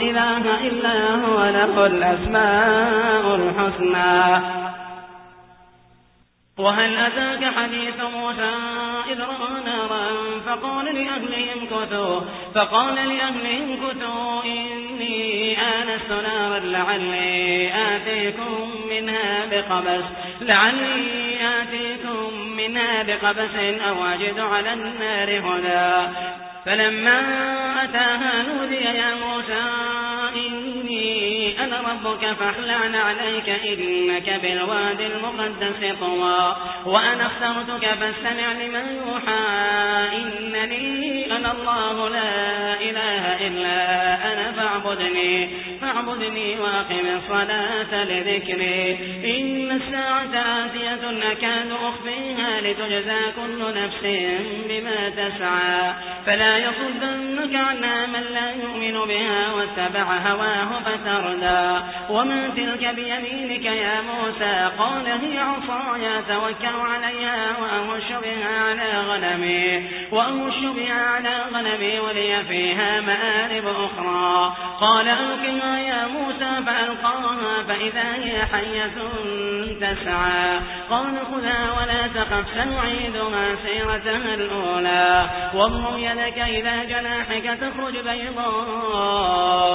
إله إلا هو له الأسماء الحسنى. وهل أتاك حديث موسى إذ رأى نارا؟ فقال لأهلهم كثوا فقال لأهلهم كثوا إني آنست نارا لعلي آتيكم منها بقبس لعلي آتيكم منها بقبس أو أجد على النار هدى. فلما أتاها نودي يا موسى أنا ربك فاحلعن عليك إنك بالواد المقدس طوى وأنا اخترتك فاستمع لمن يوحى إنني أنا الله لا إله إلا أنا فاعبدني فاعبدني واقم الصلاة لذكري إن الساعة آتية أكاد أخفيها لتجزى كل نفس بما تسعى فلا يصدنك عنها من لا يؤمن بها واتبع هواه فتردى. وما تلك بيمينك يا موسى قال هي عصايا توكل عليها وأهش بها على غنمي. وأهش بها على غنمي ولي فيها مآرب أخرى. قال ألقها يا موسى فألقاها فإذا هي حية تسعى. قال خذها ولا تخف سنعيدها سيرتها الأولى. واضم يدك إلى جناحك تخرج بيضاء.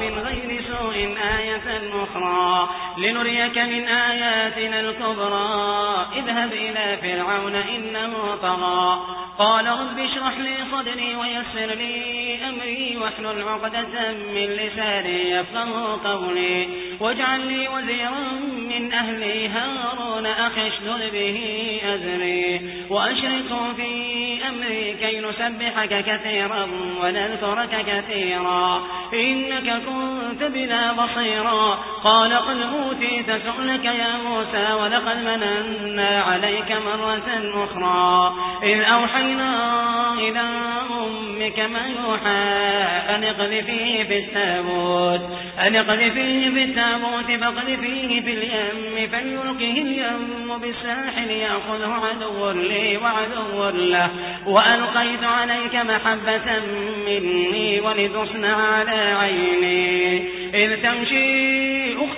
من غير سوء آية أخرى. لنريك من آياتنا الكبرى. اذهب إلى فرعون إنه طغى. قال رب اشرح لي صدري ويسر لي أمري واحلل عقدة من لساني يفقه قولي. واجعل لي وزيرا من أهلي هارون أخي اشدد به أزري. وأشركه في أمري كي نسبحك كثيرا ونذكرك كثيرا. إنك كنت بنا بصيرا. قال قد أوتيت سؤلك يا موسى ولقد مننا عليك مرة أخرى. إذ أوحينا إلى أمك ما يوحى أن اقذفيه في التابوت أن اقذفيه في التابوت فاقذفيه في اليم فليلقه اليم بالساحل يأخذه عدو لي وعدو له. وألقيت عليك محبة مني ولتصنع على عيني إذ تمشي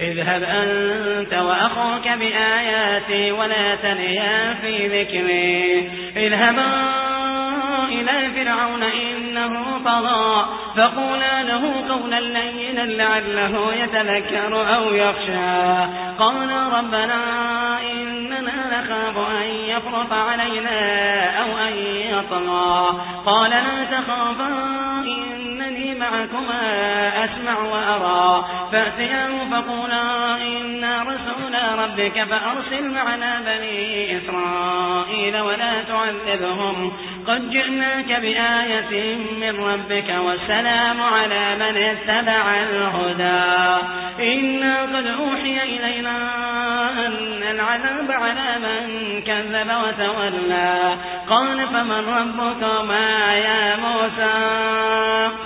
اذهب أنت وأخوك بآياتي ولا تنيا في ذكري. اذهبا إلى فرعون إنه طغى. فقولا له قولا لينا لعله يتذكر أو يخشى. قال ربنا إننا نخاف أن يفرط علينا أو أن يطغى. قال لا تخافا إنني معكما أسمع وأرى. فأتياه فقولا إنا رسول ربك فأرسل معنا بني إسرائيل ولا تعذبهم. قد جئناك بآية من ربك والسلام على من اتبع الهدى. إنا قد أوحي إلينا أن العذاب على من كذب وتولى. قال فمن ربكما يا موسى؟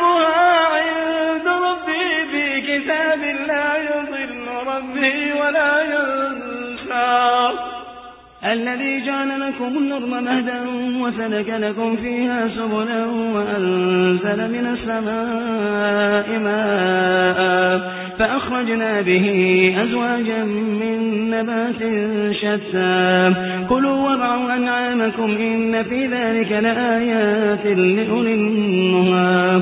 الذي جعل لكم الأرض مهدا وسلك لكم فيها سبلا وأنزل من السماء ماء فأخرجنا به أزواجا من نبات شتى. كلوا وارعوا أنعامكم إن في ذلك لآيات لأولي النهى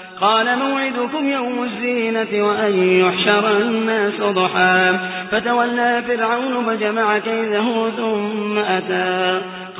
قال موعدكم يوم الزينة وأن يحشر الناس ضحى. فتولى فرعون فجمع كيده ثم أتى.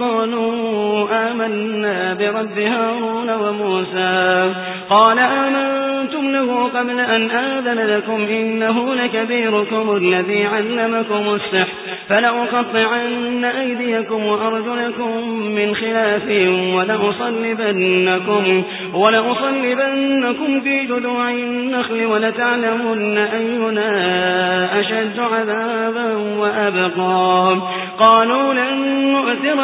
قالوا آمنا برب هارون وموسى. قال آمنتم له قبل أن آذن لكم إنه لكبيركم الذي علمكم السحر. فلأقطعن أيديكم وأرجلكم من خلاف ولأصلبنكم, ولأصلبنكم في جذوع النخل ولتعلمن أينا أشد عذابا وأبقى. قالوا لن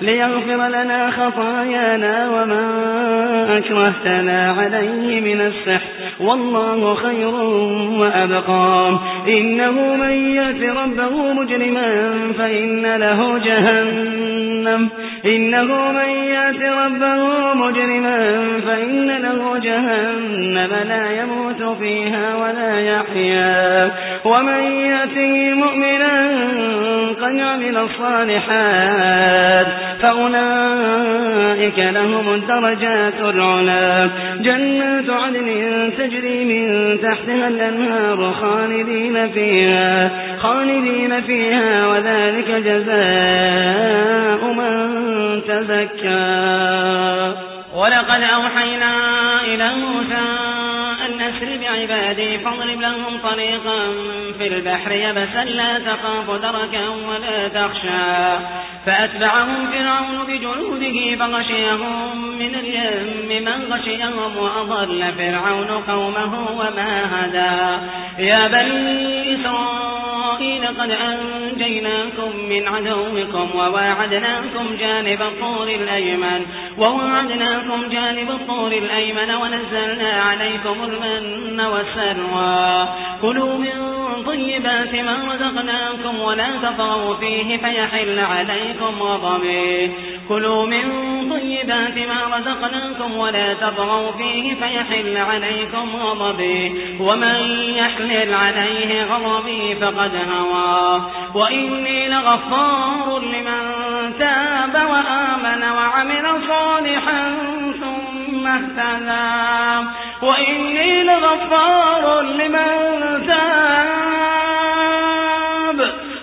ليغفر لنا خطايانا وما أكرهتنا عليه من السحر. والله خير وأبقى. إنه من يات ربه مجرما فإن له جهنم. إنه من يات ربه مجرما فإن له جهنم. لا يموت فيها ولا يحيا. ومن ياته مؤمنا قد عمل الصالحات فأولئك لهم الدرجات العلا. جنات عدن تجري من تحتها الأنهار خالدين فيها خالدين فيها وذلك جزاء من تزكى. ولقد أوحينا إلى موسى أسر بعبادي فاضرب لهم طريقا في البحر يبسا لا تخاف دركا ولا تخشى. فأتبعهم فرعون بجنوده فغشيهم من اليم من غشيهم وأضل فرعون قومه وما هدى. يا بني إسرائيل قد أنجيناكم من عدوكم وواعدناكم جانب الطور الأيمن وواعدناكم جانب الطور الأيمن ونزلنا عليكم المن والسلوى. كلوا من طيبات ما رزقناكم ولا تطغوا فيه فيحل عليكم غضبي كلوا من طيبات ما رزقناكم ولا تطغوا فيه فيحل عليكم غضبي ومن يحلل عليه غضبي فقد هوى. وإني لغفار لمن تاب وآمن وعمل صالحا ثم اهتدى. وإني لغفار لمن تاب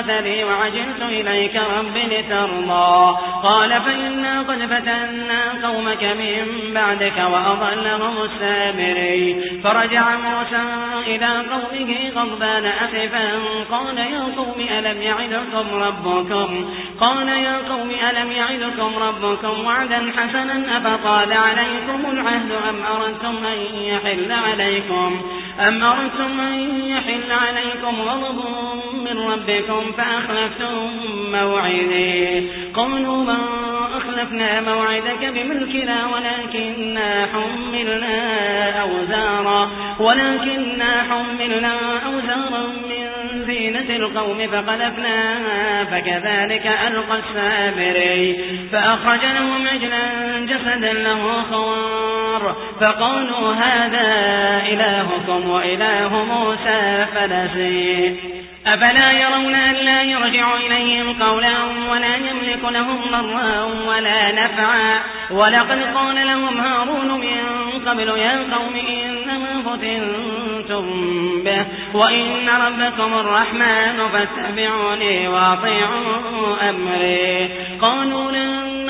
أثري وعجلت إليك رب لترضى. قال فإنا قد فتنا قومك من بعدك وأضلهم السامري. فرجع موسى إلى قومه غضبان أسفا قال يا قوم ألم يعدكم ربكم؟ قال يا قوم ألم يعدكم ربكم وعدا حسنا أفقال عليكم العهد أم أردتم أن يحل عليكم؟ أم أردتم أن يحل عليكم غضب من ربكم فأخلفتم موعدي؟ قالوا ما أخلفنا موعدك بملكنا ولكننا حملنا أوزارا ولكننا حملنا أوزارا من زينة القوم فقذفناها فكذلك ألقى السامري فأخرج لهم عجلا جسدا له خوار فقالوا هذا إلهكم وإله موسى فنسي أفلا يرون أن لا يرجع إليهم قولا ولا يملك لهم ضرا ولا نفعا؟ ولقد قال لهم هارون من قبل يا قوم إنما فتنتم به وإن ربكم الرحمن فاتبعوني وأطيعوا أمري. قالوا لن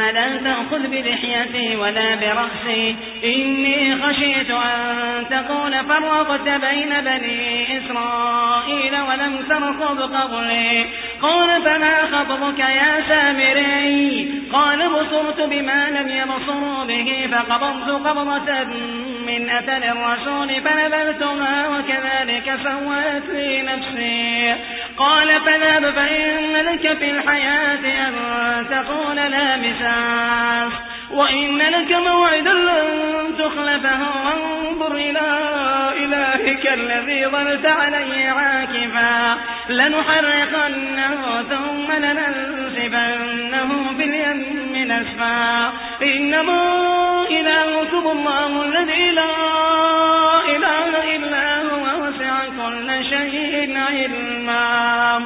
لا تأخذ بلحيتي ولا برأسي. إني خشيت أن تقول فرقت بين بني إسرائيل ولم ترقب قبلي. قال فما خطبك يا سامري؟ قال بصرت بما لم يبصروا به. فقبضت قبضة من أثر الرسول فنبلتها وكذلك سوت لي نفسي. قال فذهب فإن لك في الحياة أن تقول لا مساس وإن لك موعدا لن تخلفه وانظر إلى إلهك الذي ظلت عليه عاكفا. لنحرقنه ثم لننسفنه باليم نسفا إنما إلهكم الله الذي لا شيء علما.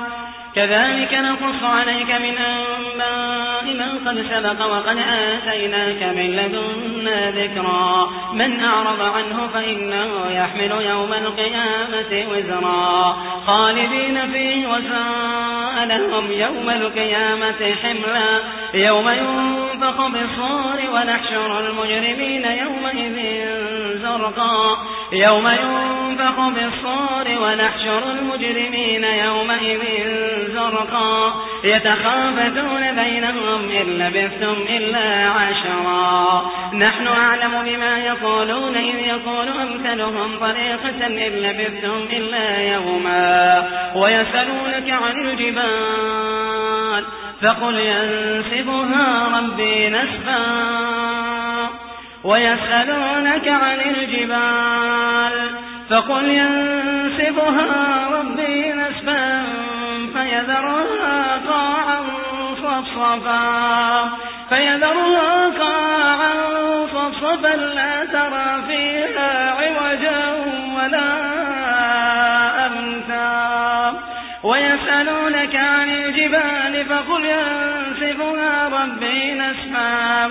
كذلك نقص عليك من أنباء من قد سبق وقد آتيناك من لدنا ذكرا. من أعرض عنه فإنه يحمل يوم القيامة وزرا. خالدين فيه وساء لهم يوم القيامة حملا. يوم ينفخ بالصور ونحشر المجرمين يومئذ زرقا. يوم ينفخ بالصور ونحشر المجرمين يومئذ زرقا. يتخافتون بينهم إن لبثتم إلا عشرا. نحن أعلم بما يقولون إذ يقول أمثلهم طريقة إن لبثتم إلا يوما. ويسألونك عن الجبال فقل ينسفها ربي نسفا ويسألونك عن الجبال فقل ينسفها ربي نسفا فيذرها قاعا صفصفا فيذرها قاعا صفصفا لا ترى فيها عوجا ولا أمتا ويسألونك عن الجبال فقل ينسفها ربي نسفا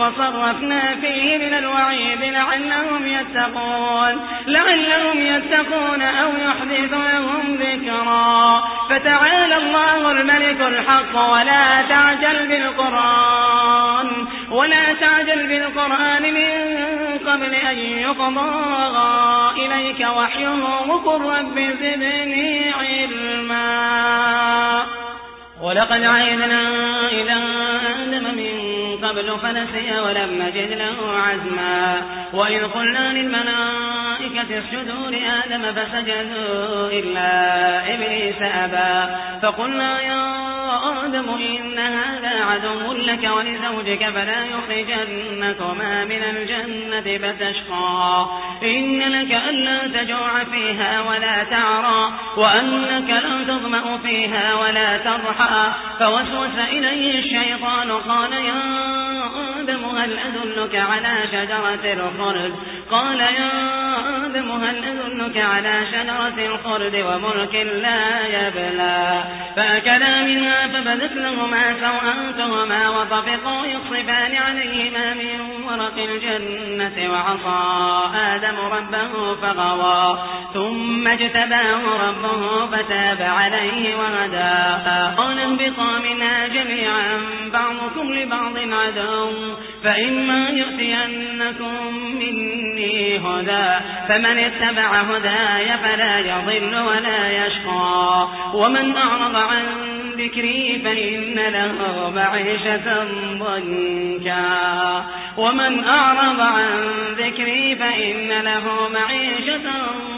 وصرفنا فيه من الوعيد لعلهم يتقون لعلهم يتقون أو يحدث لهم ذكرا. فتعالى الله الملك الحق ولا تعجل بالقرآن ولا تعجل بالقرآن من قبل أن يقضى إليك وحيه وقل رب زدني علما. ولقد عيدنا من قبل فنسي ولم نجد له عزما. وإذ قلنا للملائكة اسجدوا لآدم فسجدوا إلا إبليس أبى. فقلنا يا آدم إن هذا عدو لك ولزوجك فلا يخرجنكما من الجنة فتشقى. إن لك ألا تجوع فيها ولا تعرى وأنك لا تظمأ فيها ولا تضحى. فوسوس إليه الشيطان قال يا هل أدلك على شجرة الخلد؟ قال يا آدم هل على شجرة الخلد وملك لا يبلى. فأكلا منها فبدت لهما سوءاتهما وطفقوا يصفان عليهما من ورق الجنة وعصى آدم ربه فغوى. ثم اجتباه ربه فتاب عليه وهدى قال انبقى منها جميعا بعضكم لبعض عدو. فإما يأتينكم مني هدى فمن اتبع هداي فلا يضل ولا يشقى. ومن أعرض عن ذكري فإن له معيشة ضنكا. ومن أعرض عن ذكري فإن له معيشة ضنكا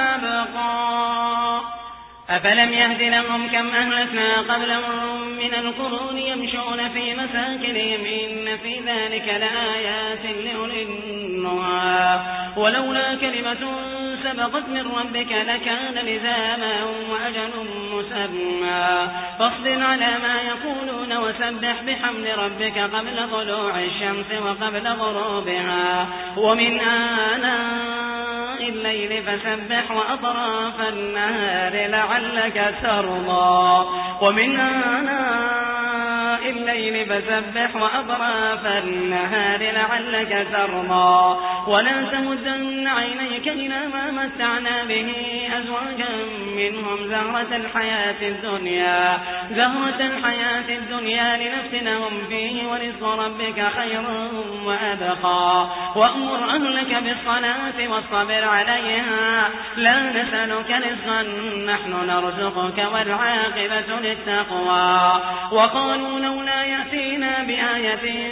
أفلم يهد لهم كم أهلكنا قبلهم من القرون يمشون في مساكنهم إن في ذلك لآيات لأولي ولولا كلمة سبقت من ربك لكان لزاما وأجل مسمى. فاصبر على ما يقولون وسبح بحمد ربك قبل طلوع الشمس وقبل غروبها. ومن آناء الليل فسبح وأطراف النهار لعلك ترضى. ومن آناء الليل فسبح وأطراف النهار لعلك ترضى. ولا تمدن عينيك إلى ما متعنا به أزواجا منهم زهرة الحياة الدنيا زهرة الحياة الدنيا لنفتنهم فيه ورزق ربك خير وأبقى. وأمر أهلك بالصلاة والصبر عليها. لا نسألك رزقا نحن نرزقك والعاقبة للتقوى. وقالوا لولا يأتينا بآية